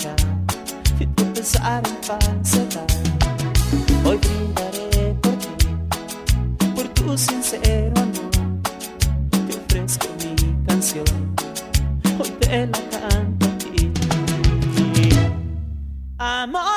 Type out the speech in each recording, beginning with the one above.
brillar y tu pesar en falsedad. Hoy brindaré por ti, por tu sincero amor. Te ofrezco mi canción, hoy te la canto a ti. Amor.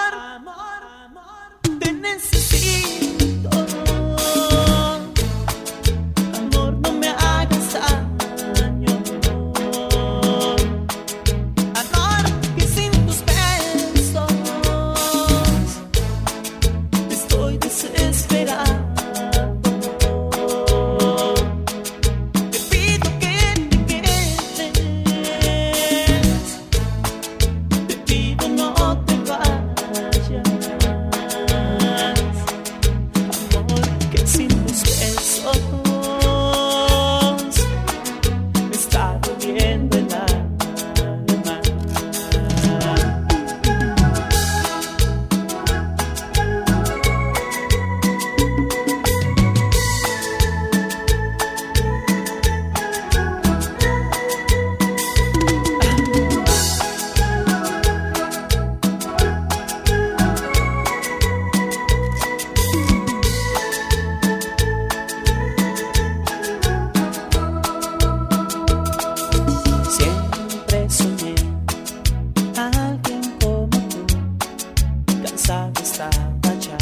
estaba ya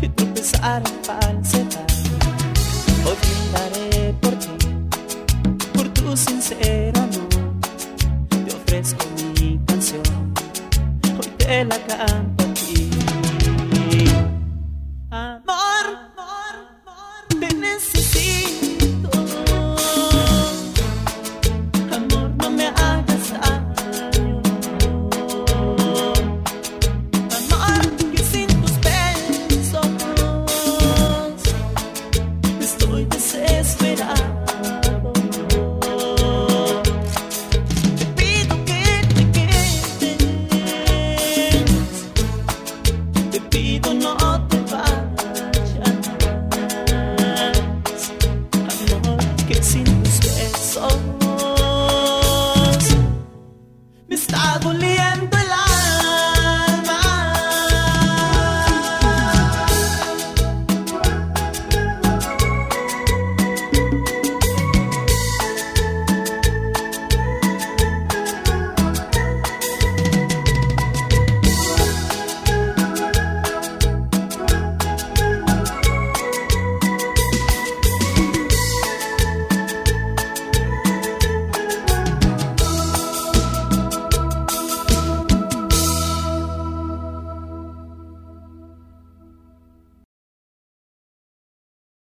y tropezar en falsedad. Hoy brindaré por ti, por tu sincero amor. Te ofrezco mi canción, hoy te la canto.